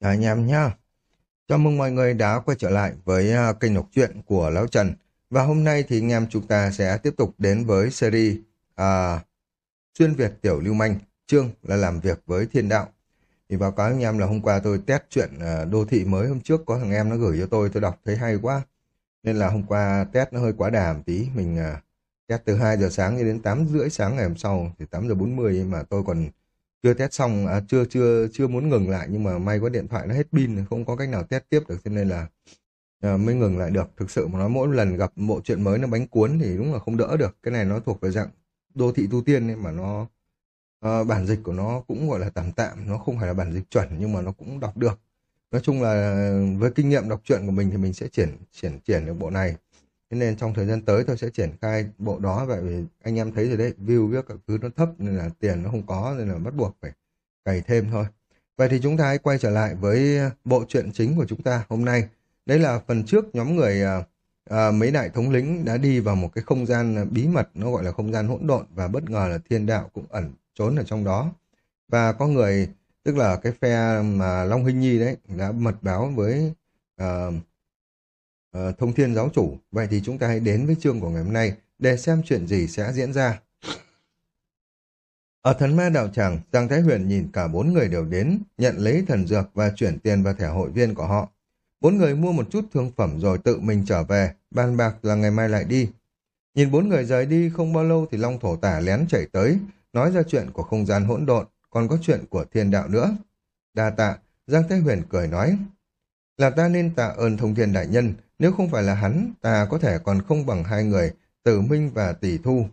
À, anh em nhá. Chào mừng mọi người đã quay trở lại với à, kênh đọc truyện của Lão Trần. Và hôm nay thì anh em chúng ta sẽ tiếp tục đến với series à, Xuyên Việt Tiểu Lưu Manh, chương là làm việc với thiên đạo. Thì báo cáo anh em là hôm qua tôi test chuyện à, đô thị mới hôm trước có thằng em nó gửi cho tôi, tôi đọc thấy hay quá. Nên là hôm qua test nó hơi quá đàm tí, mình à, test từ 2 giờ sáng đến 8 rưỡi sáng ngày hôm sau, thì 8 giờ 40 mà tôi còn chưa test xong à, chưa chưa chưa muốn ngừng lại nhưng mà may có điện thoại nó hết pin không có cách nào test tiếp được cho nên là à, mới ngừng lại được. Thực sự mà nói mỗi lần gặp bộ chuyện mới nó bánh cuốn thì đúng là không đỡ được. Cái này nó thuộc về dạng đô thị tu tiên ấy mà nó à, bản dịch của nó cũng gọi là tạm tạm nó không phải là bản dịch chuẩn nhưng mà nó cũng đọc được. Nói chung là à, với kinh nghiệm đọc truyện của mình thì mình sẽ triển triển triển được bộ này. Thế nên trong thời gian tới tôi sẽ triển khai bộ đó vậy vì anh em thấy rồi đấy, view với các thứ nó thấp nên là tiền nó không có nên là bắt buộc phải cày thêm thôi. Vậy thì chúng ta hãy quay trở lại với à, bộ truyện chính của chúng ta hôm nay. Đấy là phần trước nhóm người à, à, mấy đại thống lĩnh đã đi vào một cái không gian à, bí mật nó gọi là không gian hỗn độn và bất ngờ là thiên đạo cũng ẩn trốn ở trong đó. Và có người tức là cái phe mà Long Hinh Nhi đấy đã mật báo với uh, Ờ, thông thiên giáo chủ. Vậy thì chúng ta hãy đến với chương của ngày hôm nay để xem chuyện gì sẽ diễn ra. Ở thần ma đạo tràng, Giang Thái Huyền nhìn cả bốn người đều đến, nhận lấy thần dược và chuyển tiền vào thẻ hội viên của họ. Bốn người mua một chút thương phẩm rồi tự mình trở về, bàn bạc là ngày mai lại đi. Nhìn bốn người rời đi không bao lâu thì Long Thổ Tả lén chạy tới, nói ra chuyện của không gian hỗn độn, còn có chuyện của thiên đạo nữa. Đa tạ, Giang Thái Huyền cười nói, là ta nên tạ ơn thông thiên đại nhân, nếu không phải là hắn, ta có thể còn không bằng hai người, tử minh và tỷ thu.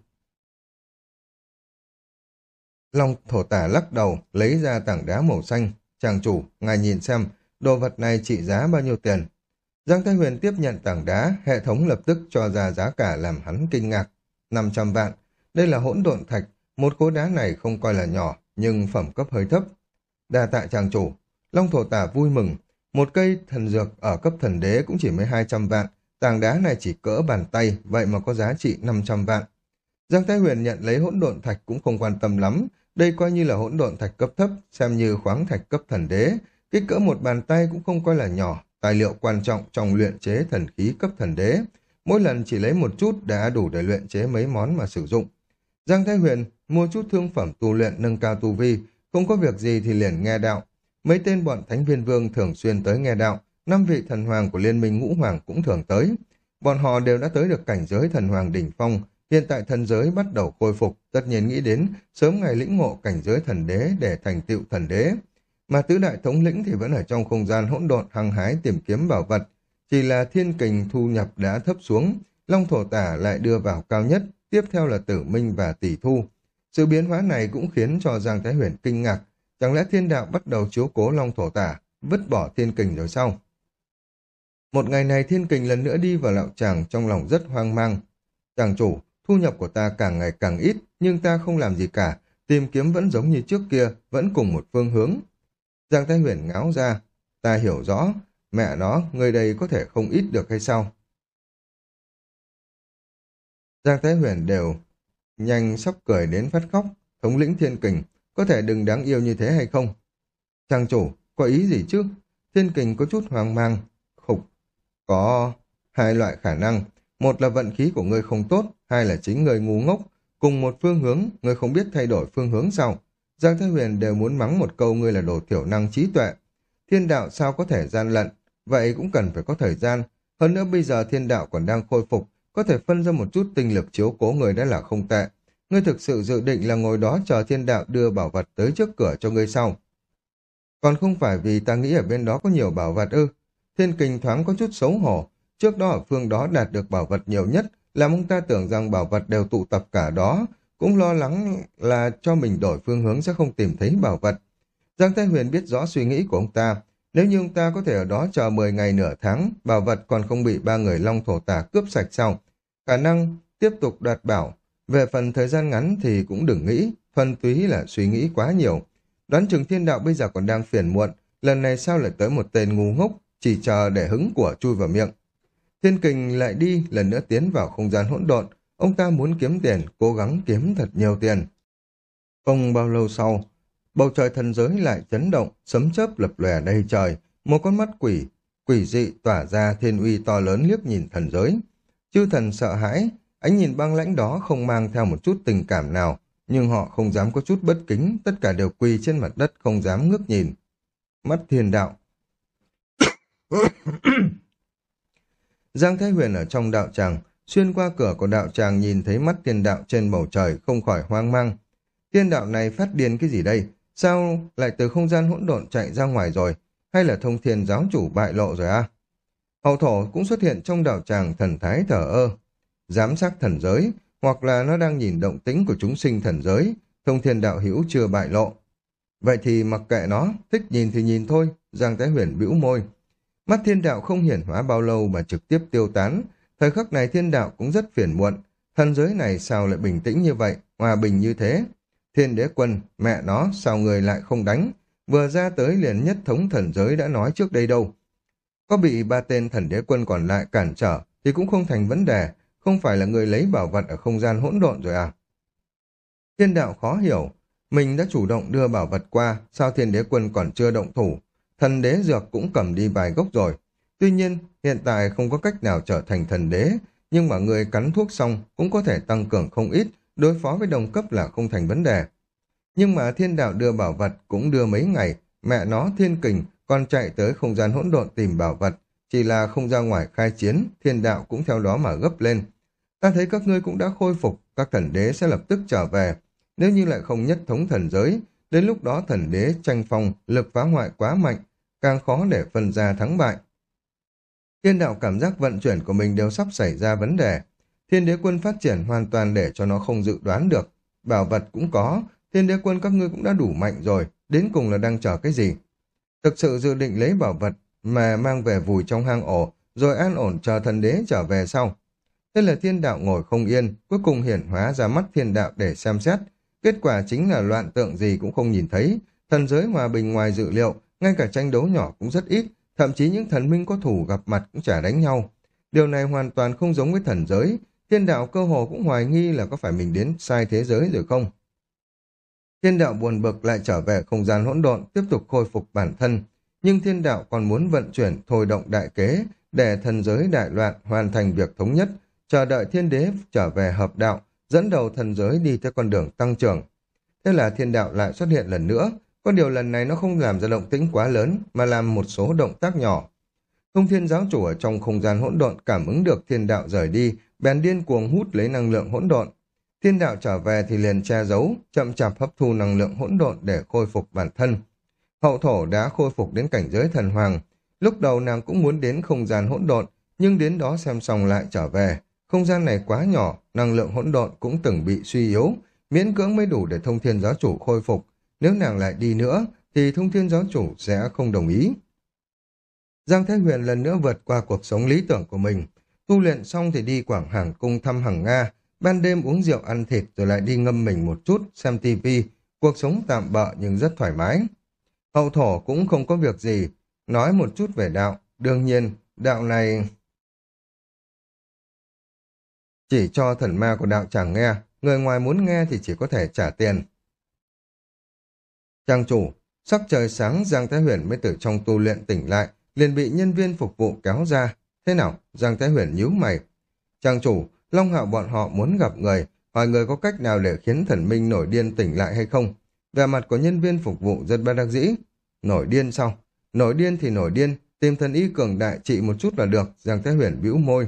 Long thổ tả lắc đầu, lấy ra tảng đá màu xanh. Chàng chủ, ngài nhìn xem, đồ vật này trị giá bao nhiêu tiền? Giang Thái Huyền tiếp nhận tảng đá, hệ thống lập tức cho ra giá cả làm hắn kinh ngạc. 500 vạn, đây là hỗn độn thạch, một khối đá này không coi là nhỏ, nhưng phẩm cấp hơi thấp. Đa tạ chàng chủ, Long thổ tả vui mừng, một cây thần dược ở cấp thần đế cũng chỉ mới 200 vạn, tảng đá này chỉ cỡ bàn tay, vậy mà có giá trị 500 vạn. Giang Thái Huyền nhận lấy hỗn độn thạch cũng không quan tâm lắm, đây coi như là hỗn độn thạch cấp thấp, xem như khoáng thạch cấp thần đế, kích cỡ một bàn tay cũng không coi là nhỏ, tài liệu quan trọng trong luyện chế thần khí cấp thần đế. Mỗi lần chỉ lấy một chút đã đủ để luyện chế mấy món mà sử dụng. Giang Thái Huyền mua chút thương phẩm tu luyện nâng cao tu vi, không có việc gì thì liền nghe đạo, Mấy tên bọn thánh viên vương thường xuyên tới nghe đạo, năm vị thần hoàng của liên minh ngũ hoàng cũng thường tới. Bọn họ đều đã tới được cảnh giới thần hoàng đỉnh phong, hiện tại thần giới bắt đầu khôi phục, tất nhiên nghĩ đến sớm ngày lĩnh ngộ cảnh giới thần đế để thành tựu thần đế. Mà tứ đại thống lĩnh thì vẫn ở trong không gian hỗn độn hăng hái tìm kiếm bảo vật, chỉ là thiên kình thu nhập đã thấp xuống, long thổ tả lại đưa vào cao nhất, tiếp theo là tử minh và tỷ thu. Sự biến hóa này cũng khiến cho Giang Thái Huyền kinh ngạc, Chẳng lẽ thiên đạo bắt đầu chiếu cố long thổ tả, vứt bỏ thiên kình rồi sao? Một ngày này thiên kình lần nữa đi vào lạo tràng trong lòng rất hoang mang. Chàng chủ, thu nhập của ta càng ngày càng ít, nhưng ta không làm gì cả, tìm kiếm vẫn giống như trước kia, vẫn cùng một phương hướng. Giang Thái Huyền ngáo ra, ta hiểu rõ, mẹ nó, người đây có thể không ít được hay sao? Giang Thái Huyền đều nhanh sắp cười đến phát khóc, thống lĩnh thiên kình, có thể đừng đáng yêu như thế hay không? Trang chủ, có ý gì chứ? Thiên kình có chút hoang mang, khục. Có hai loại khả năng. Một là vận khí của ngươi không tốt, hai là chính người ngu ngốc. Cùng một phương hướng, ngươi không biết thay đổi phương hướng sao? Giang Thái Huyền đều muốn mắng một câu ngươi là đồ thiểu năng trí tuệ. Thiên đạo sao có thể gian lận? Vậy cũng cần phải có thời gian. Hơn nữa bây giờ thiên đạo còn đang khôi phục, có thể phân ra một chút tinh lực chiếu cố người đã là không tệ. Ngươi thực sự dự định là ngồi đó chờ thiên đạo đưa bảo vật tới trước cửa cho ngươi sau. Còn không phải vì ta nghĩ ở bên đó có nhiều bảo vật ư. Thiên kình thoáng có chút xấu hổ. Trước đó ở phương đó đạt được bảo vật nhiều nhất, làm ông ta tưởng rằng bảo vật đều tụ tập cả đó, cũng lo lắng là cho mình đổi phương hướng sẽ không tìm thấy bảo vật. Giang Thái Huyền biết rõ suy nghĩ của ông ta. Nếu như ông ta có thể ở đó chờ 10 ngày nửa tháng, bảo vật còn không bị ba người long thổ tả cướp sạch sau. Khả năng tiếp tục đoạt bảo về phần thời gian ngắn thì cũng đừng nghĩ, phần túy là suy nghĩ quá nhiều. Đoán chừng thiên đạo bây giờ còn đang phiền muộn, lần này sao lại tới một tên ngu ngốc, chỉ chờ để hứng của chui vào miệng. Thiên kình lại đi, lần nữa tiến vào không gian hỗn độn, ông ta muốn kiếm tiền, cố gắng kiếm thật nhiều tiền. Không bao lâu sau, bầu trời thần giới lại chấn động, sấm chớp lập lòe đầy trời, một con mắt quỷ, quỷ dị tỏa ra thiên uy to lớn liếc nhìn thần giới. Chư thần sợ hãi, ánh nhìn băng lãnh đó không mang theo một chút tình cảm nào, nhưng họ không dám có chút bất kính, tất cả đều quỳ trên mặt đất không dám ngước nhìn. Mắt thiên đạo. Giang Thái Huyền ở trong đạo tràng, xuyên qua cửa của đạo tràng nhìn thấy mắt thiên đạo trên bầu trời không khỏi hoang mang. Thiên đạo này phát điên cái gì đây? Sao lại từ không gian hỗn độn chạy ra ngoài rồi? Hay là thông thiên giáo chủ bại lộ rồi à? Hậu thổ cũng xuất hiện trong đạo tràng thần thái thở ơ. Giám sát thần giới, hoặc là nó đang nhìn động tĩnh của chúng sinh thần giới, thông thiên đạo hữu chưa bại lộ. Vậy thì mặc kệ nó, thích nhìn thì nhìn thôi, Giang Thái Huyền bĩu môi. Mắt thiên đạo không hiển hóa bao lâu mà trực tiếp tiêu tán, thời khắc này thiên đạo cũng rất phiền muộn, thần giới này sao lại bình tĩnh như vậy, hòa bình như thế. Thiên đế quân, mẹ nó, sao người lại không đánh? Vừa ra tới liền nhất thống thần giới đã nói trước đây đâu. Có bị ba tên thần đế quân còn lại cản trở thì cũng không thành vấn đề, không phải là người lấy bảo vật ở không gian hỗn độn rồi à? Thiên đạo khó hiểu, mình đã chủ động đưa bảo vật qua, sao thiên đế quân còn chưa động thủ? Thần đế dược cũng cầm đi vài gốc rồi. Tuy nhiên, hiện tại không có cách nào trở thành thần đế, nhưng mà người cắn thuốc xong cũng có thể tăng cường không ít, đối phó với đồng cấp là không thành vấn đề. Nhưng mà thiên đạo đưa bảo vật cũng đưa mấy ngày, mẹ nó thiên kình còn chạy tới không gian hỗn độn tìm bảo vật, chỉ là không ra ngoài khai chiến, thiên đạo cũng theo đó mà gấp lên. Ta thấy các ngươi cũng đã khôi phục, các thần đế sẽ lập tức trở về. Nếu như lại không nhất thống thần giới, đến lúc đó thần đế tranh phong, lực phá hoại quá mạnh, càng khó để phân ra thắng bại. Thiên đạo cảm giác vận chuyển của mình đều sắp xảy ra vấn đề. Thiên đế quân phát triển hoàn toàn để cho nó không dự đoán được. Bảo vật cũng có, thiên đế quân các ngươi cũng đã đủ mạnh rồi, đến cùng là đang chờ cái gì? Thực sự dự định lấy bảo vật mà mang về vùi trong hang ổ, rồi an ổn chờ thần đế trở về sau. Thế là thiên đạo ngồi không yên, cuối cùng hiển hóa ra mắt thiên đạo để xem xét. Kết quả chính là loạn tượng gì cũng không nhìn thấy, thần giới hòa bình ngoài dự liệu, ngay cả tranh đấu nhỏ cũng rất ít, thậm chí những thần minh có thủ gặp mặt cũng chả đánh nhau. Điều này hoàn toàn không giống với thần giới, thiên đạo cơ hồ cũng hoài nghi là có phải mình đến sai thế giới rồi không. Thiên đạo buồn bực lại trở về không gian hỗn độn, tiếp tục khôi phục bản thân, nhưng thiên đạo còn muốn vận chuyển thôi động đại kế để thần giới đại loạn hoàn thành việc thống nhất, chờ đợi thiên đế trở về hợp đạo, dẫn đầu thần giới đi theo con đường tăng trưởng. Thế là thiên đạo lại xuất hiện lần nữa, có điều lần này nó không làm ra động tĩnh quá lớn, mà làm một số động tác nhỏ. Thông thiên giáo chủ ở trong không gian hỗn độn cảm ứng được thiên đạo rời đi, bèn điên cuồng hút lấy năng lượng hỗn độn. Thiên đạo trở về thì liền che giấu, chậm chạp hấp thu năng lượng hỗn độn để khôi phục bản thân. Hậu thổ đã khôi phục đến cảnh giới thần hoàng. Lúc đầu nàng cũng muốn đến không gian hỗn độn, nhưng đến đó xem xong lại trở về. Không gian này quá nhỏ, năng lượng hỗn độn cũng từng bị suy yếu, miễn cưỡng mới đủ để thông thiên giáo chủ khôi phục. Nếu nàng lại đi nữa, thì thông thiên giáo chủ sẽ không đồng ý. Giang Thái Huyền lần nữa vượt qua cuộc sống lý tưởng của mình. Tu luyện xong thì đi Quảng Hàng cung thăm Hằng Nga, ban đêm uống rượu ăn thịt rồi lại đi ngâm mình một chút, xem tivi, cuộc sống tạm bợ nhưng rất thoải mái. Hậu thổ cũng không có việc gì, nói một chút về đạo, đương nhiên, đạo này... Chỉ cho thần ma của đạo chẳng nghe, người ngoài muốn nghe thì chỉ có thể trả tiền. Trang chủ, sắc trời sáng Giang Thái Huyền mới từ trong tu luyện tỉnh lại, liền bị nhân viên phục vụ kéo ra. Thế nào? Giang Thái Huyền nhíu mày. Trang chủ, Long Hạo bọn họ muốn gặp người, hỏi người có cách nào để khiến thần minh nổi điên tỉnh lại hay không? Về mặt của nhân viên phục vụ rất bất đắc dĩ. Nổi điên sao? Nổi điên thì nổi điên, tìm thần y cường đại trị một chút là được, Giang Thái Huyền bĩu môi.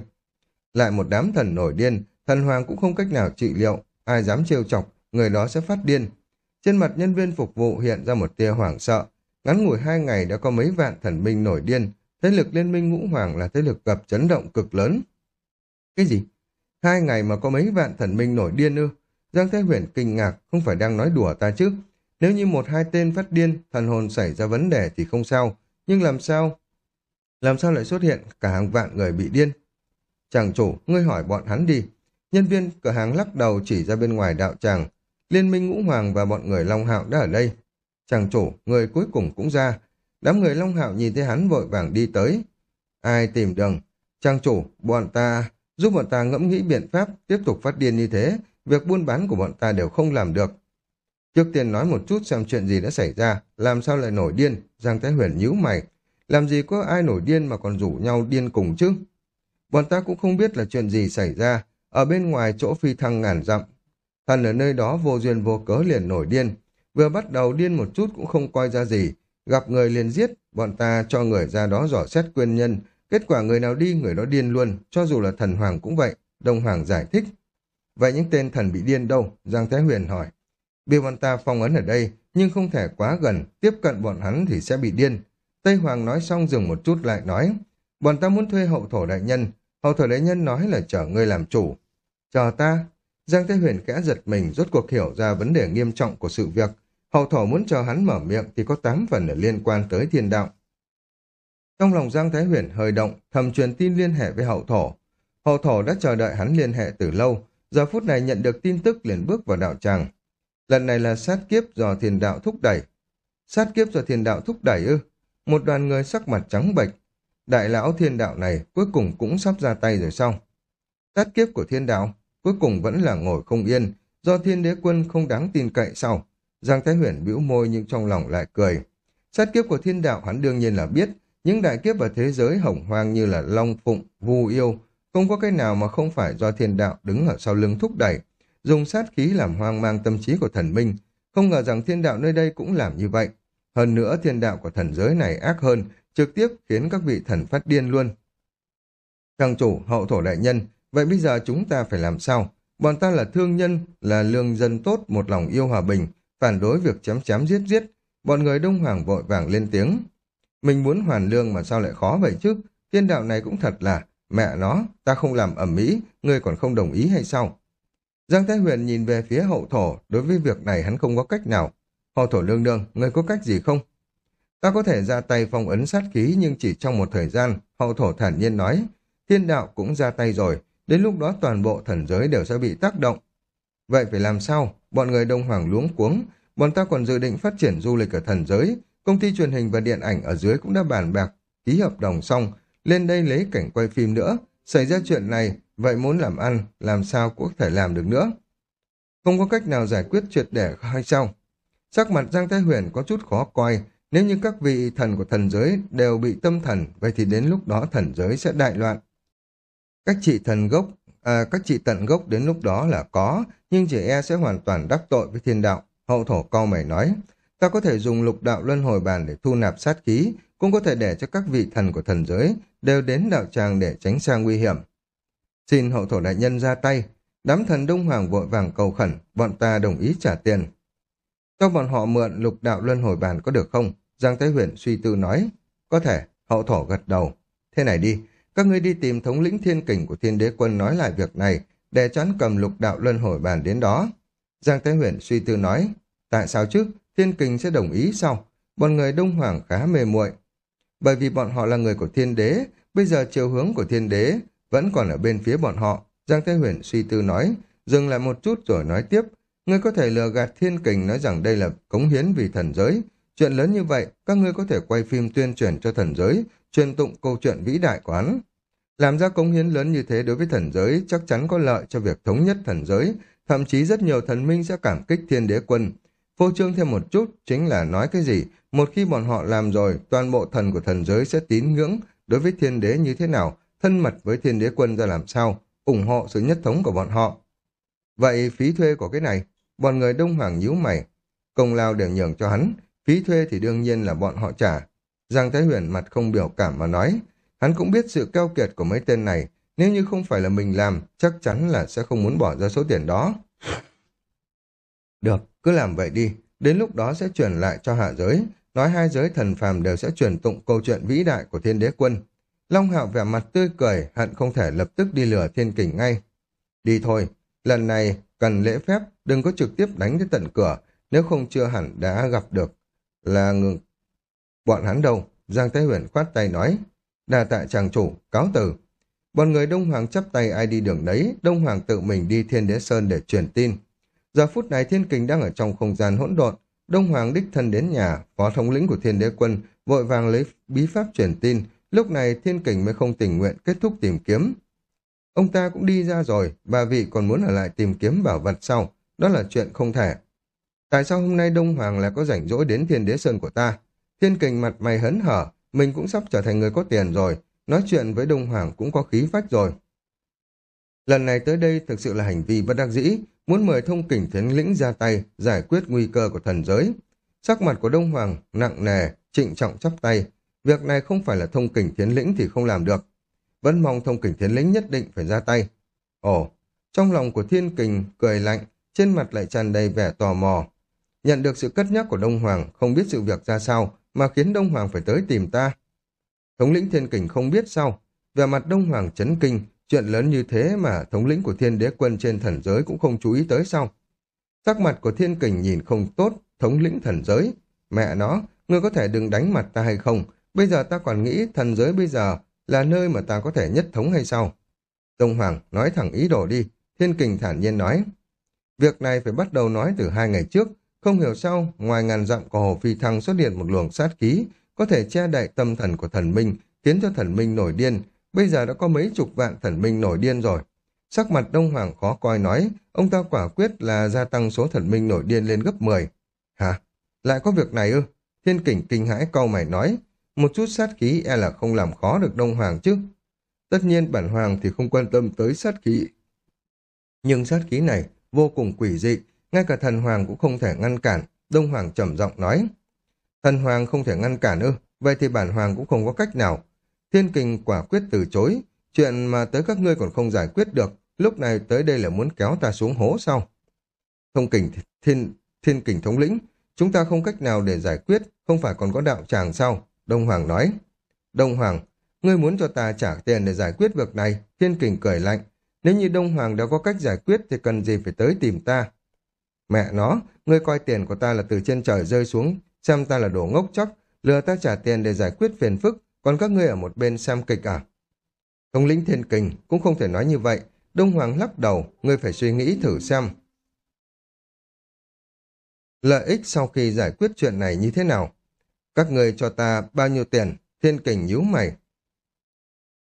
Lại một đám thần nổi điên, thần hoàng cũng không cách nào trị liệu, ai dám trêu chọc, người đó sẽ phát điên. Trên mặt nhân viên phục vụ hiện ra một tia hoảng sợ. Ngắn ngủi hai ngày đã có mấy vạn thần minh nổi điên, thế lực liên minh ngũ hoàng là thế lực gặp chấn động cực lớn. Cái gì? Hai ngày mà có mấy vạn thần minh nổi điên ư? Giang Thế Huyền kinh ngạc, không phải đang nói đùa ta chứ. Nếu như một hai tên phát điên, thần hồn xảy ra vấn đề thì không sao. Nhưng làm sao? Làm sao lại xuất hiện cả hàng vạn người bị điên? Chàng chủ, ngươi hỏi bọn hắn đi. Nhân viên cửa hàng lắc đầu chỉ ra bên ngoài đạo tràng. Liên minh Ngũ Hoàng và bọn người Long Hạo đã ở đây. Chàng chủ, người cuối cùng cũng ra. Đám người Long Hạo nhìn thấy hắn vội vàng đi tới. Ai tìm đường? Chàng chủ, bọn ta giúp bọn ta ngẫm nghĩ biện pháp tiếp tục phát điên như thế, việc buôn bán của bọn ta đều không làm được. Trước tiên nói một chút xem chuyện gì đã xảy ra, làm sao lại nổi điên, Giang Thái Huyền nhíu mày. Làm gì có ai nổi điên mà còn rủ nhau điên cùng chứ? Bọn ta cũng không biết là chuyện gì xảy ra, ở bên ngoài chỗ phi thăng ngàn dặm. Thần ở nơi đó vô duyên vô cớ liền nổi điên, vừa bắt đầu điên một chút cũng không coi ra gì, gặp người liền giết, bọn ta cho người ra đó dò xét quyên nhân, kết quả người nào đi người đó điên luôn, cho dù là thần hoàng cũng vậy, Đông Hoàng giải thích. Vậy những tên thần bị điên đâu? Giang Thái Huyền hỏi. Bị bọn ta phong ấn ở đây, nhưng không thể quá gần, tiếp cận bọn hắn thì sẽ bị điên. Tây Hoàng nói xong dừng một chút lại nói, bọn ta muốn thuê hậu thổ đại nhân, hậu thổ đại nhân nói là chở ngươi làm chủ. Chờ ta, Giang Thế Huyền kẽ giật mình rốt cuộc hiểu ra vấn đề nghiêm trọng của sự việc. Hậu thổ muốn chờ hắn mở miệng thì có tám phần là liên quan tới thiên đạo. Trong lòng Giang Thái Huyền hơi động, thầm truyền tin liên hệ với hậu thổ. Hậu thổ đã chờ đợi hắn liên hệ từ lâu, giờ phút này nhận được tin tức liền bước vào đạo tràng. Lần này là sát kiếp do thiên đạo thúc đẩy. Sát kiếp do thiên đạo thúc đẩy ư? Một đoàn người sắc mặt trắng bệch. Đại lão thiên đạo này cuối cùng cũng sắp ra tay rồi xong. Sát kiếp của thiên đạo cuối cùng vẫn là ngồi không yên, do thiên đế quân không đáng tin cậy sau. Giang Thái Huyền bĩu môi nhưng trong lòng lại cười. Sát kiếp của thiên đạo hắn đương nhiên là biết, những đại kiếp ở thế giới hổng hoang như là Long Phụng, Vu Yêu, không có cái nào mà không phải do thiên đạo đứng ở sau lưng thúc đẩy, dùng sát khí làm hoang mang tâm trí của thần minh. Không ngờ rằng thiên đạo nơi đây cũng làm như vậy. Hơn nữa thiên đạo của thần giới này ác hơn, trực tiếp khiến các vị thần phát điên luôn. Thằng chủ, hậu thổ đại nhân, vậy bây giờ chúng ta phải làm sao? Bọn ta là thương nhân, là lương dân tốt, một lòng yêu hòa bình, phản đối việc chém chém giết giết. Bọn người Đông Hoàng vội vàng lên tiếng. Mình muốn hoàn lương mà sao lại khó vậy chứ? Thiên đạo này cũng thật là, mẹ nó, ta không làm ẩm mỹ, ngươi còn không đồng ý hay sao? Giang Thái Huyền nhìn về phía hậu thổ, đối với việc này hắn không có cách nào. Hậu thổ lương đương, ngươi có cách gì không? Ta có thể ra tay phong ấn sát khí nhưng chỉ trong một thời gian, hậu thổ thản nhiên nói. Thiên đạo cũng ra tay rồi, đến lúc đó toàn bộ thần giới đều sẽ bị tác động. Vậy phải làm sao? Bọn người Đông Hoàng luống cuống, bọn ta còn dự định phát triển du lịch ở thần giới, công ty truyền hình và điện ảnh ở dưới cũng đã bàn bạc, ký hợp đồng xong, lên đây lấy cảnh quay phim nữa. Xảy ra chuyện này, vậy muốn làm ăn, làm sao cũng thể làm được nữa. Không có cách nào giải quyết triệt để hay sao? Sắc mặt Giang Thái Huyền có chút khó coi, nếu như các vị thần của thần giới đều bị tâm thần, vậy thì đến lúc đó thần giới sẽ đại loạn. Cách trị thần gốc, à, các trị tận gốc đến lúc đó là có, nhưng chỉ e sẽ hoàn toàn đắc tội với thiên đạo. Hậu thổ cao mày nói, ta có thể dùng lục đạo luân hồi bàn để thu nạp sát khí, cũng có thể để cho các vị thần của thần giới đều đến đạo tràng để tránh xa nguy hiểm. Xin hậu thổ đại nhân ra tay, đám thần Đông Hoàng vội vàng cầu khẩn, bọn ta đồng ý trả tiền. Cho bọn họ mượn lục đạo luân hồi bàn có được không? Giang Thái Huyền suy tư nói, có thể, hậu thổ gật đầu. Thế này đi, các ngươi đi tìm thống lĩnh thiên kình của thiên đế quân nói lại việc này, để choán cầm lục đạo luân hồi bàn đến đó. Giang Thái Huyền suy tư nói, tại sao chứ, thiên kình sẽ đồng ý sao? Bọn người Đông Hoàng khá mê muội bởi vì bọn họ là người của thiên đế, bây giờ chiều hướng của thiên đế vẫn còn ở bên phía bọn họ. Giang Thế Huyền suy tư nói, dừng lại một chút rồi nói tiếp, ngươi có thể lừa gạt thiên kình nói rằng đây là cống hiến vì thần giới. Chuyện lớn như vậy, các ngươi có thể quay phim tuyên truyền cho thần giới, truyền tụng câu chuyện vĩ đại của hắn. Làm ra cống hiến lớn như thế đối với thần giới chắc chắn có lợi cho việc thống nhất thần giới, thậm chí rất nhiều thần minh sẽ cảm kích thiên đế quân. Phô trương thêm một chút chính là nói cái gì, một khi bọn họ làm rồi, toàn bộ thần của thần giới sẽ tín ngưỡng đối với thiên đế như thế nào, thân mật với thiên đế quân ra làm sao, ủng hộ sự nhất thống của bọn họ. Vậy phí thuê của cái này, bọn người Đông Hoàng nhíu mày, công lao đều nhường cho hắn, phí thuê thì đương nhiên là bọn họ trả. Giang Thái Huyền mặt không biểu cảm mà nói, hắn cũng biết sự keo kiệt của mấy tên này, nếu như không phải là mình làm, chắc chắn là sẽ không muốn bỏ ra số tiền đó. Được, cứ làm vậy đi, đến lúc đó sẽ truyền lại cho hạ giới, nói hai giới thần phàm đều sẽ truyền tụng câu chuyện vĩ đại của thiên đế quân. Long Hạo vẻ mặt tươi cười, hận không thể lập tức đi lừa thiên kình ngay. Đi thôi, lần này cần lễ phép, đừng có trực tiếp đánh tới tận cửa, nếu không chưa hẳn đã gặp được. Là ngừng. Bọn hắn đâu? Giang Thái Huyền khoát tay nói. Đà tạ chàng chủ, cáo từ. Bọn người Đông Hoàng chấp tay ai đi đường đấy, Đông Hoàng tự mình đi Thiên Đế Sơn để truyền tin. Giờ phút này Thiên Kình đang ở trong không gian hỗn độn, Đông Hoàng đích thân đến nhà, phó thống lĩnh của Thiên Đế Quân vội vàng lấy bí pháp truyền tin, lúc này Thiên Kình mới không tình nguyện kết thúc tìm kiếm. Ông ta cũng đi ra rồi, bà vị còn muốn ở lại tìm kiếm bảo vật sau, đó là chuyện không thể. Tại sao hôm nay Đông Hoàng lại có rảnh rỗi đến thiên đế sơn của ta? Thiên kình mặt mày hấn hở, mình cũng sắp trở thành người có tiền rồi, nói chuyện với Đông Hoàng cũng có khí phách rồi. Lần này tới đây thực sự là hành vi bất đắc dĩ, muốn mời thông kình thiến lĩnh ra tay, giải quyết nguy cơ của thần giới. Sắc mặt của Đông Hoàng nặng nề, trịnh trọng chắp tay. Việc này không phải là thông kình thiến lĩnh thì không làm được. Vẫn mong thông kình thiến lĩnh nhất định phải ra tay. Ồ, trong lòng của thiên kình cười lạnh, trên mặt lại tràn đầy vẻ tò mò. Nhận được sự cất nhắc của Đông Hoàng, không biết sự việc ra sao, mà khiến Đông Hoàng phải tới tìm ta. Thống lĩnh thiên kình không biết sao, về mặt Đông Hoàng chấn kinh, chuyện lớn như thế mà thống lĩnh của thiên đế quân trên thần giới cũng không chú ý tới sao. Sắc mặt của thiên kình nhìn không tốt, thống lĩnh thần giới. Mẹ nó, ngươi có thể đừng đánh mặt ta hay không? Bây giờ ta còn nghĩ thần giới bây giờ là nơi mà ta có thể nhất thống hay sao? Đông Hoàng nói thẳng ý đồ đi, thiên kình thản nhiên nói. Việc này phải bắt đầu nói từ hai ngày trước, không hiểu sao, ngoài ngàn dặm của Hồ Phi Thăng xuất hiện một luồng sát khí, có thể che đậy tâm thần của thần minh, khiến cho thần minh nổi điên. Bây giờ đã có mấy chục vạn thần minh nổi điên rồi. Sắc mặt Đông Hoàng khó coi nói, ông ta quả quyết là gia tăng số thần minh nổi điên lên gấp 10. Hả? Lại có việc này ư? Thiên kình kinh hãi câu mày nói, một chút sát khí e là không làm khó được Đông Hoàng chứ. Tất nhiên bản Hoàng thì không quan tâm tới sát khí. Nhưng sát khí này vô cùng quỷ dị, ngay cả thần Hoàng cũng không thể ngăn cản. Đông Hoàng trầm giọng nói, thần Hoàng không thể ngăn cản ư, vậy thì bản Hoàng cũng không có cách nào. Thiên kình quả quyết từ chối, chuyện mà tới các ngươi còn không giải quyết được, lúc này tới đây là muốn kéo ta xuống hố sau. Thông kình thiên, thiên kình thống lĩnh, chúng ta không cách nào để giải quyết, không phải còn có đạo tràng sao? Đông Hoàng nói. Đông Hoàng, ngươi muốn cho ta trả tiền để giải quyết việc này, thiên kình cười lạnh. Nếu như Đông Hoàng đã có cách giải quyết thì cần gì phải tới tìm ta. Mẹ nó, ngươi coi tiền của ta là từ trên trời rơi xuống, xem ta là đồ ngốc chóc, lừa ta trả tiền để giải quyết phiền phức, còn các ngươi ở một bên xem kịch à? Thống lĩnh thiên kình cũng không thể nói như vậy. Đông Hoàng lắc đầu, ngươi phải suy nghĩ thử xem. Lợi ích sau khi giải quyết chuyện này như thế nào? Các ngươi cho ta bao nhiêu tiền? Thiên kình nhíu mày.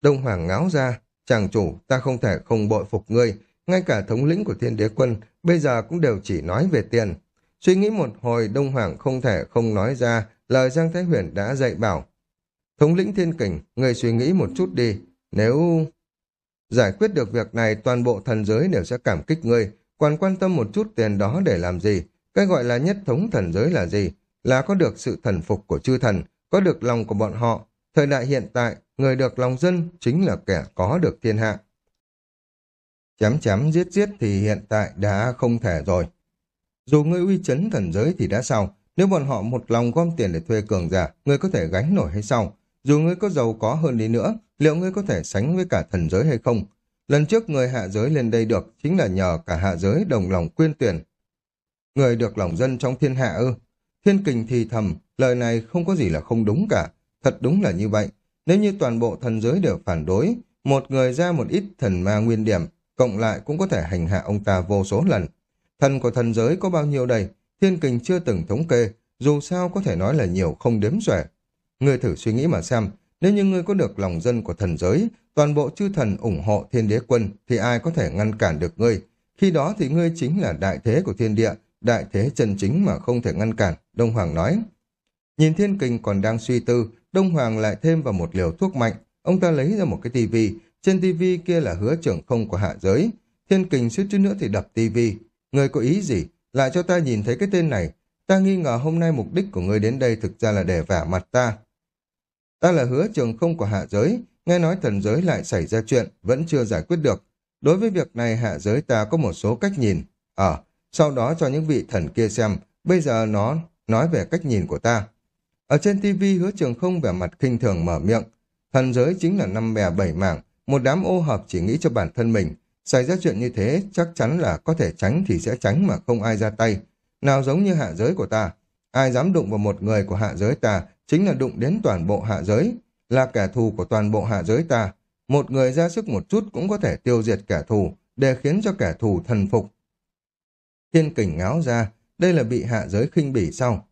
Đông Hoàng ngáo ra, chàng chủ, ta không thể không bội phục ngươi, ngay cả thống lĩnh của thiên đế quân bây giờ cũng đều chỉ nói về tiền. Suy nghĩ một hồi Đông Hoàng không thể không nói ra lời Giang Thái Huyền đã dạy bảo. Thống lĩnh thiên kình, người suy nghĩ một chút đi. Nếu giải quyết được việc này, toàn bộ thần giới đều sẽ cảm kích ngươi. Còn quan tâm một chút tiền đó để làm gì? Cái gọi là nhất thống thần giới là gì? Là có được sự thần phục của chư thần, có được lòng của bọn họ. Thời đại hiện tại, người được lòng dân chính là kẻ có được thiên hạ. Chém chém giết giết thì hiện tại đã không thể rồi. Dù ngươi uy chấn thần giới thì đã sao? Nếu bọn họ một lòng gom tiền để thuê cường giả, ngươi có thể gánh nổi hay sao? Dù ngươi có giàu có hơn đi nữa, liệu ngươi có thể sánh với cả thần giới hay không? Lần trước người hạ giới lên đây được chính là nhờ cả hạ giới đồng lòng quyên tuyển. Người được lòng dân trong thiên hạ ư? Thiên kình thì thầm, lời này không có gì là không đúng cả. Thật đúng là như vậy. Nếu như toàn bộ thần giới đều phản đối, một người ra một ít thần ma nguyên điểm, cộng lại cũng có thể hành hạ ông ta vô số lần. Thần của thần giới có bao nhiêu đây? Thiên kình chưa từng thống kê, dù sao có thể nói là nhiều không đếm xuể. Ngươi thử suy nghĩ mà xem, nếu như ngươi có được lòng dân của thần giới, toàn bộ chư thần ủng hộ thiên đế quân, thì ai có thể ngăn cản được ngươi? Khi đó thì ngươi chính là đại thế của thiên địa, đại thế chân chính mà không thể ngăn cản, Đông Hoàng nói. Nhìn thiên kình còn đang suy tư, Đông Hoàng lại thêm vào một liều thuốc mạnh. Ông ta lấy ra một cái tivi, trên tivi kia là hứa trưởng không của hạ giới. Thiên kình suýt chút nữa thì đập tivi. Người có ý gì? Lại cho ta nhìn thấy cái tên này. Ta nghi ngờ hôm nay mục đích của người đến đây thực ra là để vả mặt ta. Ta là hứa trường không của hạ giới, nghe nói thần giới lại xảy ra chuyện, vẫn chưa giải quyết được. Đối với việc này hạ giới ta có một số cách nhìn. Ờ, sau đó cho những vị thần kia xem, bây giờ nó nói về cách nhìn của ta. Ở trên TV hứa trường không vẻ mặt kinh thường mở miệng. Thần giới chính là năm bè bảy mảng, một đám ô hợp chỉ nghĩ cho bản thân mình. Xảy ra chuyện như thế chắc chắn là có thể tránh thì sẽ tránh mà không ai ra tay. Nào giống như hạ giới của ta. Ai dám đụng vào một người của hạ giới ta chính là đụng đến toàn bộ hạ giới. Là kẻ thù của toàn bộ hạ giới ta. Một người ra sức một chút cũng có thể tiêu diệt kẻ thù để khiến cho kẻ thù thần phục. Thiên kình ngáo ra, đây là bị hạ giới khinh bỉ sau.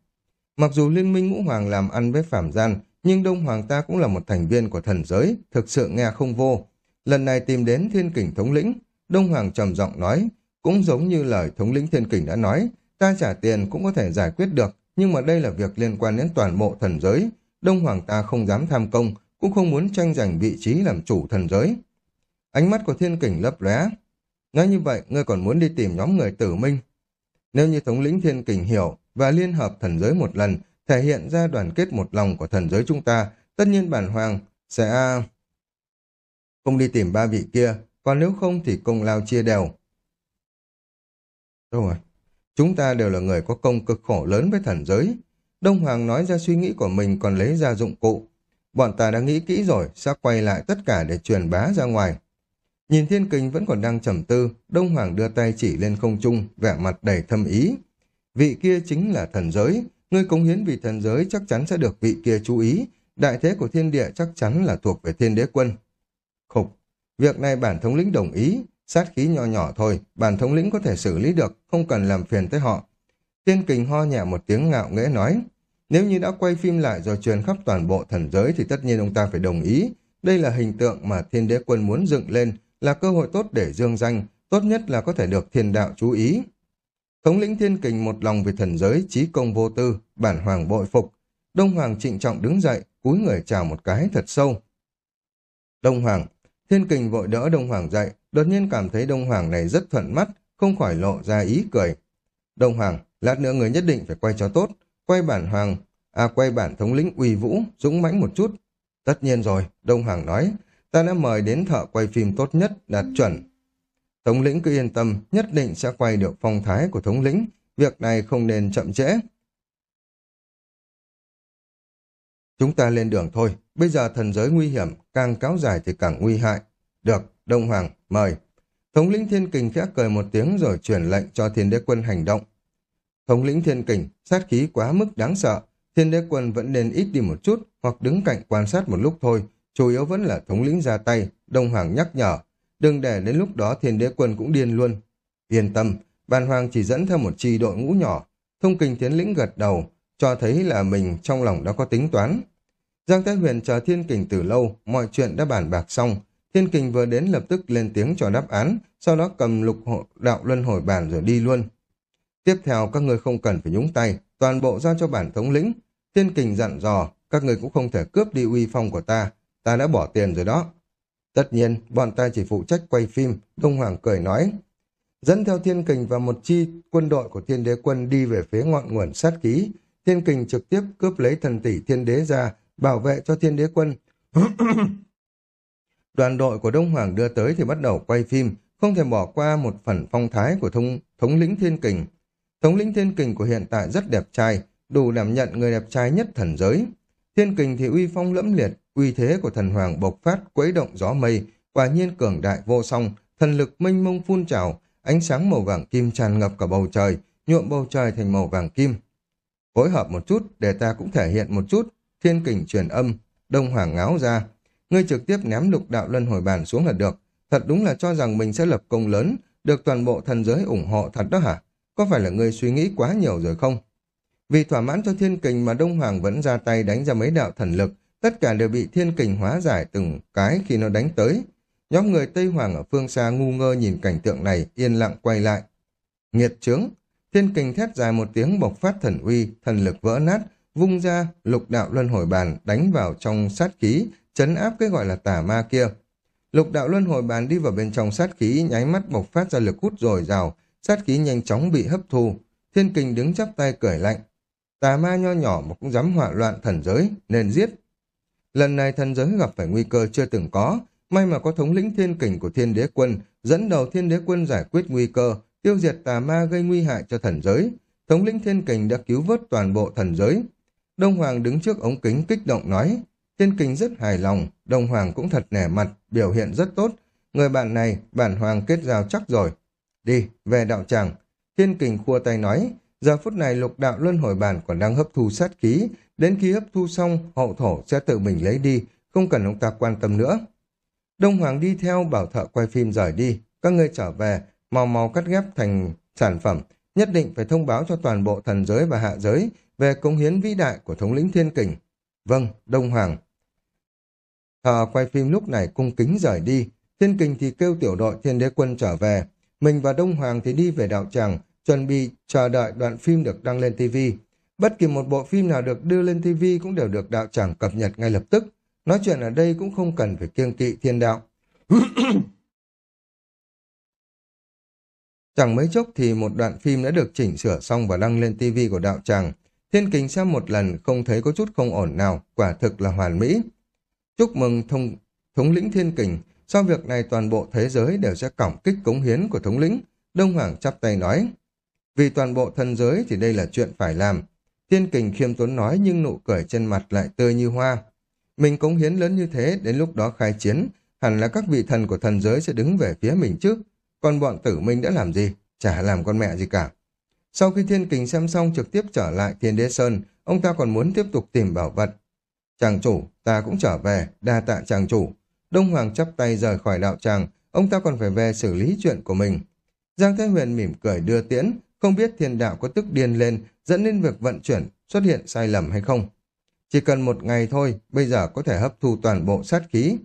Mặc dù liên minh ngũ hoàng làm ăn với phạm gian, nhưng Đông Hoàng ta cũng là một thành viên của thần giới, thực sự nghe không vô. Lần này tìm đến thiên kình thống lĩnh, Đông Hoàng trầm giọng nói, cũng giống như lời thống lĩnh thiên kình đã nói, Ta trả tiền cũng có thể giải quyết được, nhưng mà đây là việc liên quan đến toàn bộ thần giới. Đông Hoàng ta không dám tham công, cũng không muốn tranh giành vị trí làm chủ thần giới. Ánh mắt của thiên kình lấp lóe. Nói như vậy, ngươi còn muốn đi tìm nhóm người tử minh. Nếu như thống lĩnh thiên kình hiểu và liên hợp thần giới một lần, thể hiện ra đoàn kết một lòng của thần giới chúng ta, tất nhiên bản hoàng sẽ không đi tìm ba vị kia, còn nếu không thì công lao chia đều. Đâu rồi? Chúng ta đều là người có công cực khổ lớn với thần giới. Đông Hoàng nói ra suy nghĩ của mình còn lấy ra dụng cụ. Bọn ta đã nghĩ kỹ rồi, sẽ quay lại tất cả để truyền bá ra ngoài. Nhìn thiên kinh vẫn còn đang trầm tư, Đông Hoàng đưa tay chỉ lên không trung, vẻ mặt đầy thâm ý. Vị kia chính là thần giới, ngươi cống hiến vì thần giới chắc chắn sẽ được vị kia chú ý, đại thế của thiên địa chắc chắn là thuộc về thiên đế quân. Khục, việc này bản thống lĩnh đồng ý, sát khí nhỏ nhỏ thôi, bản thống lĩnh có thể xử lý được, không cần làm phiền tới họ. Thiên kình ho nhẹ một tiếng ngạo nghễ nói, nếu như đã quay phim lại rồi truyền khắp toàn bộ thần giới thì tất nhiên ông ta phải đồng ý. Đây là hình tượng mà thiên đế quân muốn dựng lên, là cơ hội tốt để dương danh, tốt nhất là có thể được thiên đạo chú ý. Thống lĩnh thiên kình một lòng về thần giới, trí công vô tư, bản hoàng bội phục. Đông Hoàng trịnh trọng đứng dậy, cúi người chào một cái thật sâu. Đông Hoàng, thiên kình vội đỡ Đông Hoàng dậy, đột nhiên cảm thấy Đông Hoàng này rất thuận mắt, không khỏi lộ ra ý cười. Đông Hoàng, lát nữa người nhất định phải quay cho tốt, quay bản Hoàng, à quay bản thống lĩnh uy vũ, dũng mãnh một chút. Tất nhiên rồi, Đông Hoàng nói, ta đã mời đến thợ quay phim tốt nhất, đạt chuẩn. Thống lĩnh cứ yên tâm, nhất định sẽ quay được phong thái của thống lĩnh, việc này không nên chậm trễ. Chúng ta lên đường thôi, bây giờ thần giới nguy hiểm, càng kéo dài thì càng nguy hại. Được, Đông Hoàng, mời. Thống lĩnh thiên kình khẽ cười một tiếng rồi truyền lệnh cho thiên đế quân hành động. Thống lĩnh thiên kình, sát khí quá mức đáng sợ, thiên đế quân vẫn nên ít đi một chút hoặc đứng cạnh quan sát một lúc thôi, chủ yếu vẫn là thống lĩnh ra tay, Đông Hoàng nhắc nhở, đừng để đến lúc đó thiên đế quân cũng điên luôn. Yên tâm, bàn hoàng chỉ dẫn theo một chi đội ngũ nhỏ, thông kình thiên lĩnh gật đầu, cho thấy là mình trong lòng đã có tính toán. Giang Thái Huyền chờ thiên kình từ lâu, mọi chuyện đã bàn bạc xong, thiên kình vừa đến lập tức lên tiếng cho đáp án, sau đó cầm lục hộ đạo luân hồi bàn rồi đi luôn. Tiếp theo các người không cần phải nhúng tay, toàn bộ giao cho bản thống lĩnh. Thiên kình dặn dò, các người cũng không thể cướp đi uy phong của ta, ta đã bỏ tiền rồi đó. Tất nhiên, bọn ta chỉ phụ trách quay phim, Đông Hoàng cười nói. Dẫn theo thiên kình và một chi quân đội của thiên đế quân đi về phía ngọn nguồn sát ký. Thiên kình trực tiếp cướp lấy thần tỷ thiên đế ra, bảo vệ cho thiên đế quân. Đoàn đội của Đông Hoàng đưa tới thì bắt đầu quay phim, không thể bỏ qua một phần phong thái của thống thống lĩnh thiên kình. Thống lĩnh thiên kình của hiện tại rất đẹp trai, đủ đảm nhận người đẹp trai nhất thần giới. Thiên kình thì uy phong lẫm liệt, uy thế của thần hoàng bộc phát quấy động gió mây, quả nhiên cường đại vô song, thần lực mênh mông phun trào, ánh sáng màu vàng kim tràn ngập cả bầu trời, nhuộm bầu trời thành màu vàng kim. Phối hợp một chút để ta cũng thể hiện một chút, thiên kình truyền âm, đông hoàng ngáo ra. Ngươi trực tiếp ném lục đạo luân hồi bàn xuống là được, thật đúng là cho rằng mình sẽ lập công lớn, được toàn bộ thần giới ủng hộ thật đó hả? Có phải là ngươi suy nghĩ quá nhiều rồi không? Vì thỏa mãn cho thiên kình mà Đông Hoàng vẫn ra tay đánh ra mấy đạo thần lực, tất cả đều bị thiên kình hóa giải từng cái khi nó đánh tới. Nhóm người Tây Hoàng ở phương xa ngu ngơ nhìn cảnh tượng này, yên lặng quay lại. Nghiệt trướng, thiên kình thét dài một tiếng bộc phát thần uy, thần lực vỡ nát, vung ra, lục đạo luân hồi bàn đánh vào trong sát khí, chấn áp cái gọi là tà ma kia. Lục đạo luân hồi bàn đi vào bên trong sát khí, nháy mắt bộc phát ra lực hút rồi rào, sát khí nhanh chóng bị hấp thu. Thiên kình đứng chắp tay cười lạnh. Tà ma nho nhỏ mà cũng dám hỏa loạn thần giới, nên giết. Lần này thần giới gặp phải nguy cơ chưa từng có, may mà có thống lĩnh thiên kình của thiên đế quân, dẫn đầu thiên đế quân giải quyết nguy cơ, tiêu diệt tà ma gây nguy hại cho thần giới. Thống lĩnh thiên kình đã cứu vớt toàn bộ thần giới. Đông Hoàng đứng trước ống kính kích động nói, thiên kình rất hài lòng, Đông Hoàng cũng thật nẻ mặt, biểu hiện rất tốt. Người bạn này, bản Hoàng kết giao chắc rồi. Đi, về đạo tràng. Thiên kình khua tay nói, giờ phút này lục đạo luân hồi bản còn đang hấp thu sát khí, đến khi hấp thu xong, hậu thổ sẽ tự mình lấy đi, không cần ông ta quan tâm nữa. Đông Hoàng đi theo bảo thợ quay phim rời đi, các ngươi trở về, mau mau cắt ghép thành sản phẩm, nhất định phải thông báo cho toàn bộ thần giới và hạ giới về công hiến vĩ đại của thống lĩnh thiên kình. Vâng, Đông Hoàng. Thợ quay phim lúc này cung kính rời đi, thiên kình thì kêu tiểu đội thiên đế quân trở về, mình và Đông Hoàng thì đi về đạo tràng, chuẩn bị chờ đợi đoạn phim được đăng lên TV. Bất kỳ một bộ phim nào được đưa lên TV cũng đều được đạo tràng cập nhật ngay lập tức. Nói chuyện ở đây cũng không cần phải kiêng kỵ thiên đạo. Chẳng mấy chốc thì một đoạn phim đã được chỉnh sửa xong và đăng lên TV của đạo tràng. Thiên Kính xem một lần không thấy có chút không ổn nào, quả thực là hoàn mỹ. Chúc mừng thông, thống lĩnh thiên kình, sau việc này toàn bộ thế giới đều sẽ cỏng kích cống hiến của thống lĩnh. Đông Hoàng chắp tay nói. Vì toàn bộ thân giới thì đây là chuyện phải làm. Tiên kình khiêm tốn nói nhưng nụ cười trên mặt lại tươi như hoa. Mình cống hiến lớn như thế, đến lúc đó khai chiến, hẳn là các vị thần của thần giới sẽ đứng về phía mình trước. Còn bọn tử minh đã làm gì? Chả làm con mẹ gì cả. Sau khi thiên kình xem xong trực tiếp trở lại thiên đế sơn, ông ta còn muốn tiếp tục tìm bảo vật. Chàng chủ, ta cũng trở về, đa tạ chàng chủ. Đông Hoàng chắp tay rời khỏi đạo tràng, ông ta còn phải về xử lý chuyện của mình. Giang Thái Huyền mỉm cười đưa tiễn, không biết thiên đạo có tức điên lên, dẫn đến việc vận chuyển xuất hiện sai lầm hay không. Chỉ cần một ngày thôi, bây giờ có thể hấp thu toàn bộ sát khí.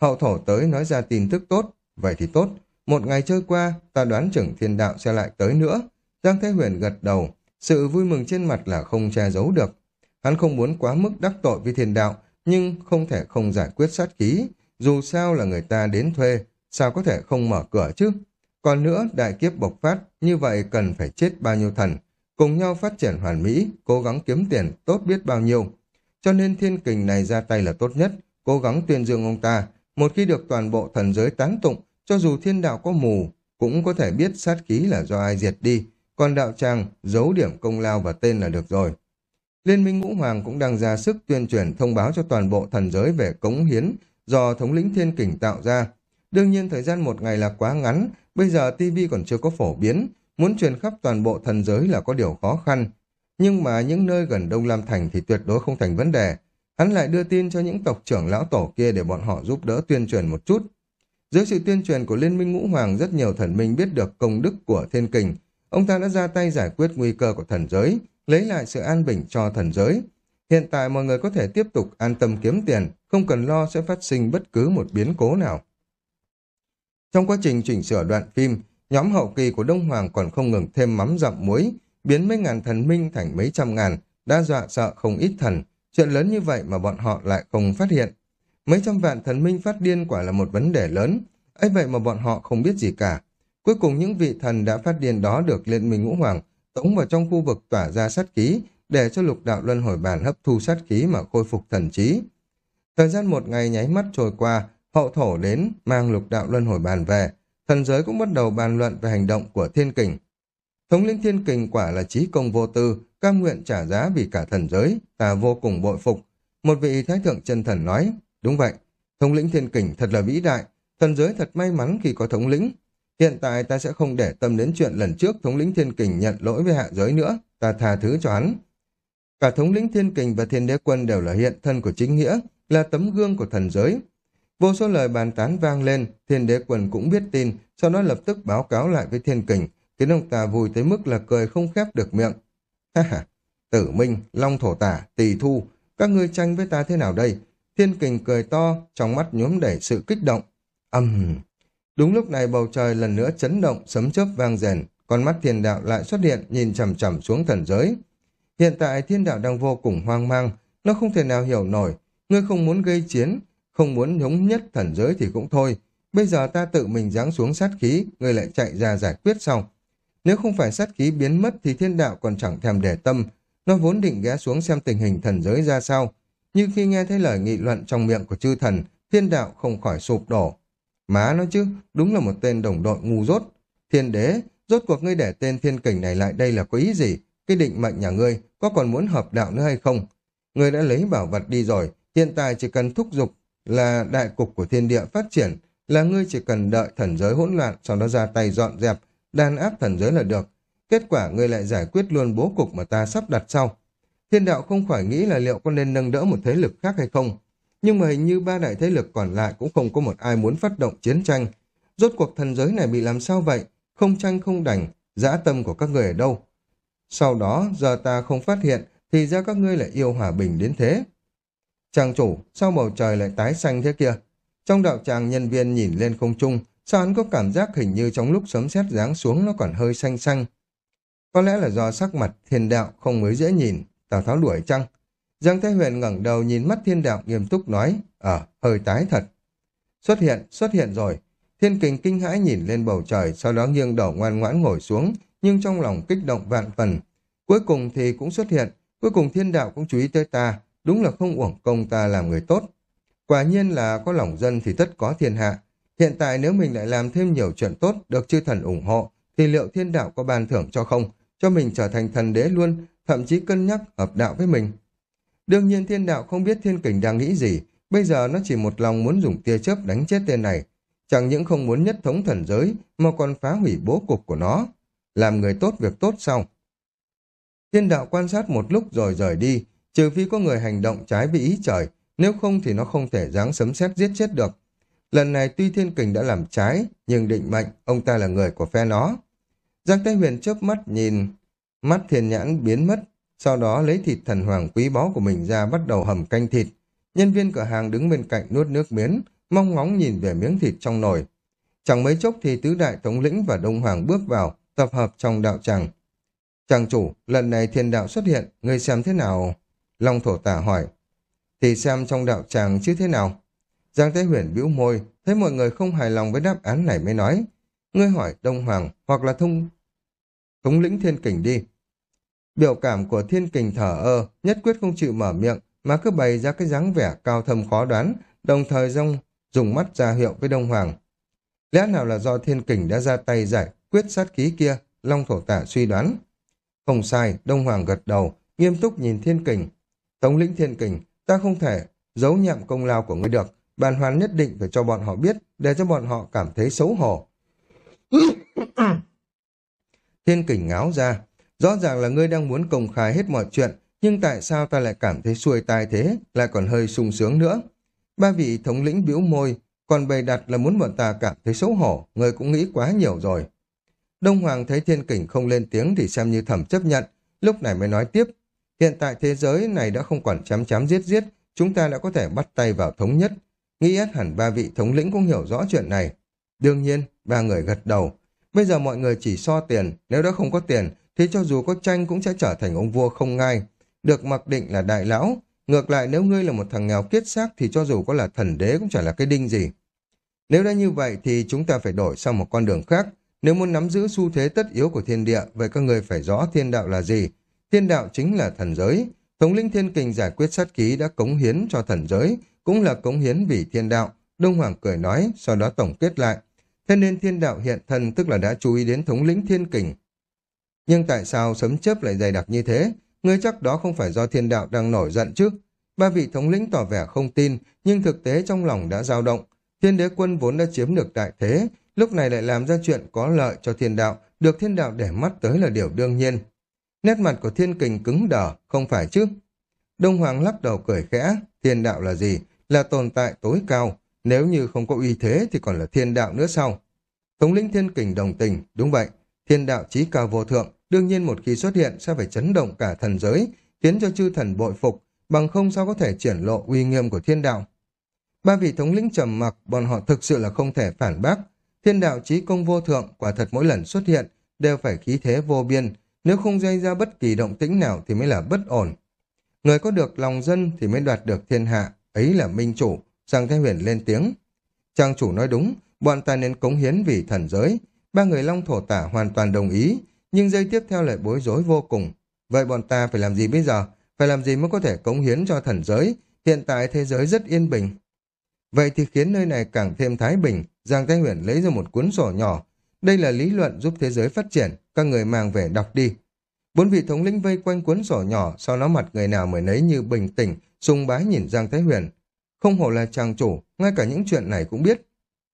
Hậu thổ tới nói ra tin tức tốt, vậy thì tốt. Một ngày trôi qua, ta đoán chừng thiên đạo sẽ lại tới nữa. Giang Thế Huyền gật đầu, sự vui mừng trên mặt là không che giấu được. Hắn không muốn quá mức đắc tội với thiên đạo, nhưng không thể không giải quyết sát khí. Dù sao là người ta đến thuê, sao có thể không mở cửa chứ? Còn nữa, đại kiếp bộc phát, như vậy cần phải chết bao nhiêu thần. Cùng nhau phát triển hoàn mỹ, cố gắng kiếm tiền tốt biết bao nhiêu. Cho nên thiên kình này ra tay là tốt nhất, cố gắng tuyên dương ông ta. Một khi được toàn bộ thần giới tán tụng, cho dù thiên đạo có mù, cũng có thể biết sát khí là do ai diệt đi, còn đạo tràng giấu điểm công lao và tên là được rồi. Liên minh Ngũ Hoàng cũng đang ra sức tuyên truyền thông báo cho toàn bộ thần giới về cống hiến do thống lĩnh thiên kình tạo ra. Đương nhiên thời gian một ngày là quá ngắn, bây giờ TV còn chưa có phổ biến, muốn truyền khắp toàn bộ thần giới là có điều khó khăn. Nhưng mà những nơi gần Đông Lam Thành thì tuyệt đối không thành vấn đề. Hắn lại đưa tin cho những tộc trưởng lão tổ kia để bọn họ giúp đỡ tuyên truyền một chút. Dưới sự tuyên truyền của Liên minh Ngũ Hoàng, rất nhiều thần minh biết được công đức của thiên kình. Ông ta đã ra tay giải quyết nguy cơ của thần giới, lấy lại sự an bình cho thần giới. Hiện tại mọi người có thể tiếp tục an tâm kiếm tiền, không cần lo sẽ phát sinh bất cứ một biến cố nào. Trong quá trình chỉnh sửa đoạn phim, nhóm hậu kỳ của Đông Hoàng còn không ngừng thêm mắm dặm muối, biến mấy ngàn thần minh thành mấy trăm ngàn, đã dọa sợ không ít thần. Chuyện lớn như vậy mà bọn họ lại không phát hiện. Mấy trăm vạn thần minh phát điên quả là một vấn đề lớn, ấy vậy mà bọn họ không biết gì cả. Cuối cùng những vị thần đã phát điên đó được Liên minh Ngũ Hoàng tống vào trong khu vực tỏa ra sát khí để cho lục đạo luân hồi bản hấp thu sát khí mà khôi phục thần trí. Thời gian một ngày nháy mắt trôi qua, hậu thổ đến mang lục đạo luân hồi bàn về, thần giới cũng bắt đầu bàn luận về hành động của thiên kình. Thống lĩnh thiên kình quả là trí công vô tư, cam nguyện trả giá vì cả thần giới, ta vô cùng bội phục. Một vị thái thượng chân thần nói, đúng vậy, thống lĩnh thiên kình thật là vĩ đại, thần giới thật may mắn khi có thống lĩnh. Hiện tại ta sẽ không để tâm đến chuyện lần trước thống lĩnh thiên kình nhận lỗi với hạ giới nữa, ta tha thứ cho hắn. Cả thống lĩnh thiên kình và thiên đế quân đều là hiện thân của chính nghĩa, là tấm gương của thần giới. Vô số lời bàn tán vang lên, thiên đế quần cũng biết tin, sau đó lập tức báo cáo lại với thiên kình, khiến ông ta vui tới mức là cười không khép được miệng. Ha ha, tử minh, long thổ tả, tỳ thu, các ngươi tranh với ta thế nào đây? Thiên kình cười to, trong mắt nhuốm đẩy sự kích động. Âm! Uhm. Đúng lúc này bầu trời lần nữa chấn động, sấm chớp vang rền, con mắt thiên đạo lại xuất hiện nhìn chầm chầm xuống thần giới. Hiện tại thiên đạo đang vô cùng hoang mang, nó không thể nào hiểu nổi, ngươi không muốn gây chiến, không muốn thống nhất thần giới thì cũng thôi. Bây giờ ta tự mình giáng xuống sát khí, người lại chạy ra giải quyết sau. Nếu không phải sát khí biến mất thì thiên đạo còn chẳng thèm để tâm, nó vốn định ghé xuống xem tình hình thần giới ra sao. Nhưng khi nghe thấy lời nghị luận trong miệng của chư thần, thiên đạo không khỏi sụp đổ. Má nó chứ, đúng là một tên đồng đội ngu dốt. Thiên đế, rốt cuộc ngươi để tên thiên kình này lại đây là có ý gì? Cái định mệnh nhà ngươi có còn muốn hợp đạo nữa hay không? Ngươi đã lấy bảo vật đi rồi, hiện tại chỉ cần thúc giục là đại cục của thiên địa phát triển, là ngươi chỉ cần đợi thần giới hỗn loạn, sau đó ra tay dọn dẹp, đàn áp thần giới là được. Kết quả ngươi lại giải quyết luôn bố cục mà ta sắp đặt sau. Thiên đạo không khỏi nghĩ là liệu có nên nâng đỡ một thế lực khác hay không. Nhưng mà hình như ba đại thế lực còn lại cũng không có một ai muốn phát động chiến tranh. Rốt cuộc thần giới này bị làm sao vậy? Không tranh không đành, dã tâm của các người ở đâu? Sau đó, giờ ta không phát hiện, thì ra các ngươi lại yêu hòa bình đến thế. Chàng chủ, sao bầu trời lại tái xanh thế kia? Trong đạo tràng nhân viên nhìn lên không trung, sao hắn có cảm giác hình như trong lúc sấm sét giáng xuống nó còn hơi xanh xanh. Có lẽ là do sắc mặt thiên đạo không mới dễ nhìn, Tào Tháo đuổi chăng? Giang Thái Huyền ngẩng đầu nhìn mắt thiên đạo nghiêm túc nói, ở ờ, hơi tái thật. Xuất hiện, xuất hiện rồi. Thiên kình kinh hãi nhìn lên bầu trời, sau đó nghiêng đầu ngoan ngoãn ngồi xuống, nhưng trong lòng kích động vạn phần. Cuối cùng thì cũng xuất hiện, cuối cùng thiên đạo cũng chú ý tới ta, đúng là không uổng công ta làm người tốt. Quả nhiên là có lòng dân thì tất có thiên hạ. Hiện tại nếu mình lại làm thêm nhiều chuyện tốt, được chư thần ủng hộ, thì liệu thiên đạo có ban thưởng cho không? Cho mình trở thành thần đế luôn, thậm chí cân nhắc hợp đạo với mình. Đương nhiên thiên đạo không biết thiên kình đang nghĩ gì, bây giờ nó chỉ một lòng muốn dùng tia chớp đánh chết tên này. Chẳng những không muốn nhất thống thần giới, mà còn phá hủy bố cục của nó. Làm người tốt việc tốt sau. Thiên đạo quan sát một lúc rồi rời đi, trừ phi có người hành động trái với ý trời, nếu không thì nó không thể giáng sấm sét giết chết được. Lần này tuy thiên kình đã làm trái, nhưng định mệnh, ông ta là người của phe nó. Giang Thái Huyền chớp mắt nhìn, mắt thiên nhãn biến mất, sau đó lấy thịt thần hoàng quý báu của mình ra bắt đầu hầm canh thịt. Nhân viên cửa hàng đứng bên cạnh nuốt nước miến, mong ngóng nhìn về miếng thịt trong nồi. Chẳng mấy chốc thì tứ đại thống lĩnh và đông hoàng bước vào, tập hợp trong đạo tràng. Chàng chủ, lần này thiên đạo xuất hiện, người xem thế nào? Long thổ tả hỏi. Thì xem trong đạo tràng chứ thế nào? Giang Thế Huyền bĩu môi, thấy mọi người không hài lòng với đáp án này mới nói. Ngươi hỏi Đông Hoàng hoặc là thông thống lĩnh thiên kình đi. Biểu cảm của thiên kình thở ơ, nhất quyết không chịu mở miệng, mà cứ bày ra cái dáng vẻ cao thâm khó đoán, đồng thời dông dùng mắt ra hiệu với Đông Hoàng. Lẽ nào là do thiên kình đã ra tay giải quyết sát khí kia, Long Thổ Tả suy đoán. Không sai, Đông Hoàng gật đầu, nghiêm túc nhìn thiên kình. Thống lĩnh thiên kình, ta không thể giấu nhậm công lao của ngươi được, bàn hoàn nhất định phải cho bọn họ biết, để cho bọn họ cảm thấy xấu hổ. thiên kình ngáo ra, rõ ràng là ngươi đang muốn công khai hết mọi chuyện, nhưng tại sao ta lại cảm thấy xuôi tai thế, lại còn hơi sung sướng nữa. Ba vị thống lĩnh biểu môi, còn bày đặt là muốn bọn ta cảm thấy xấu hổ, người cũng nghĩ quá nhiều rồi. Đông Hoàng thấy thiên kình không lên tiếng thì xem như thẩm chấp nhận, lúc này mới nói tiếp. Hiện tại thế giới này đã không còn chám chám giết giết, chúng ta đã có thể bắt tay vào thống nhất. Nghĩ hẳn ba vị thống lĩnh cũng hiểu rõ chuyện này. Đương nhiên, ba người gật đầu. Bây giờ mọi người chỉ so tiền, nếu đã không có tiền, thì cho dù có tranh cũng sẽ trở thành ông vua không ngai. Được mặc định là đại lão, ngược lại nếu ngươi là một thằng nghèo kiết xác thì cho dù có là thần đế cũng chả là cái đinh gì. Nếu đã như vậy thì chúng ta phải đổi sang một con đường khác. Nếu muốn nắm giữ xu thế tất yếu của thiên địa, vậy các người phải rõ thiên đạo là gì. Thiên đạo chính là thần giới. Thống linh thiên kình giải quyết sát ký đã cống hiến cho thần giới, cũng là cống hiến vì thiên đạo. Đông Hoàng cười nói, sau đó tổng kết lại. Thế nên thiên đạo hiện thần tức là đã chú ý đến thống lĩnh thiên kình. Nhưng tại sao sấm chớp lại dày đặc như thế? Ngươi chắc đó không phải do thiên đạo đang nổi giận chứ? Ba vị thống lĩnh tỏ vẻ không tin, nhưng thực tế trong lòng đã dao động. Thiên đế quân vốn đã chiếm được đại thế, lúc này lại làm ra chuyện có lợi cho thiên đạo, được thiên đạo để mắt tới là điều đương nhiên. Nét mặt của thiên kình cứng đờ, không phải chứ? Đông Hoàng lắc đầu cười khẽ, thiên đạo là gì? Là tồn tại tối cao, nếu như không có uy thế thì còn là thiên đạo nữa sao? Thống lĩnh thiên kình đồng tình, đúng vậy, thiên đạo trí cao vô thượng, đương nhiên một khi xuất hiện sẽ phải chấn động cả thần giới, khiến cho chư thần bội phục, bằng không sao có thể triển lộ uy nghiêm của thiên đạo. Ba vị thống lĩnh trầm mặc, bọn họ thực sự là không thể phản bác. Thiên đạo trí công vô thượng, quả thật mỗi lần xuất hiện, đều phải khí thế vô biên, nếu không gây ra bất kỳ động tĩnh nào thì mới là bất ổn. Người có được lòng dân thì mới đoạt được thiên hạ, ấy là minh chủ, Giang Thái Huyền lên tiếng. Trang chủ nói đúng, bọn ta nên cống hiến vì thần giới. Ba người long thổ tả hoàn toàn đồng ý, nhưng giây tiếp theo lại bối rối vô cùng. Vậy bọn ta phải làm gì bây giờ? Phải làm gì mới có thể cống hiến cho thần giới? Hiện tại thế giới rất yên bình. Vậy thì khiến nơi này càng thêm thái bình, Giang Thái Huyền lấy ra một cuốn sổ nhỏ. Đây là lý luận giúp thế giới phát triển, các người mang về đọc đi. Bốn vị thống lĩnh vây quanh cuốn sổ nhỏ, sau đó mặt người nào mới nấy như bình tĩnh, sung bái nhìn Giang Thái Huyền. Không hổ là chàng chủ, ngay cả những chuyện này cũng biết.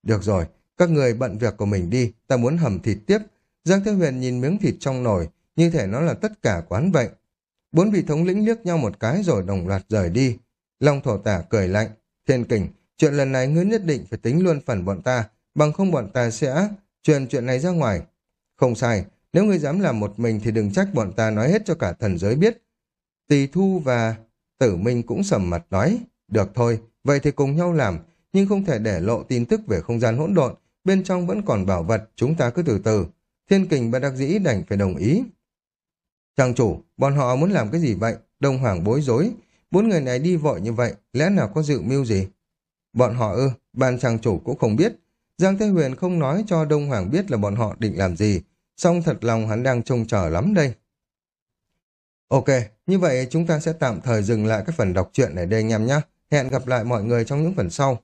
Được rồi, các người bận việc của mình đi, ta muốn hầm thịt tiếp, Giang Thế Huyền nhìn miếng thịt trong nồi, như thể nó là tất cả quán vậy. Bốn vị thống lĩnh liếc nhau một cái rồi đồng loạt rời đi. Long thổ tả cười lạnh. Thiên kình, chuyện lần này ngươi nhất định phải tính luôn phần bọn ta, bằng không bọn ta sẽ truyền chuyện này ra ngoài. Không sai, nếu ngươi dám làm một mình thì đừng trách bọn ta nói hết cho cả thần giới biết. Tỳ Thu và Tử Minh cũng sầm mặt nói, được thôi, vậy thì cùng nhau làm, nhưng không thể để lộ tin tức về không gian hỗn độn, bên trong vẫn còn bảo vật, chúng ta cứ từ từ. Thiên kình và đặc dĩ đành phải đồng ý. Chàng chủ, bọn họ muốn làm cái gì vậy? Đông Hoàng bối rối. Bốn người này đi vội như vậy, lẽ nào có dự mưu gì? Bọn họ ư, ban chàng chủ cũng không biết. Giang Thế Huyền không nói cho Đông Hoàng biết là bọn họ định làm gì. Song thật lòng hắn đang trông chờ lắm đây. Ok, như vậy chúng ta sẽ tạm thời dừng lại cái phần đọc truyện này đây anh em nhé. Hẹn gặp lại mọi người trong những phần sau.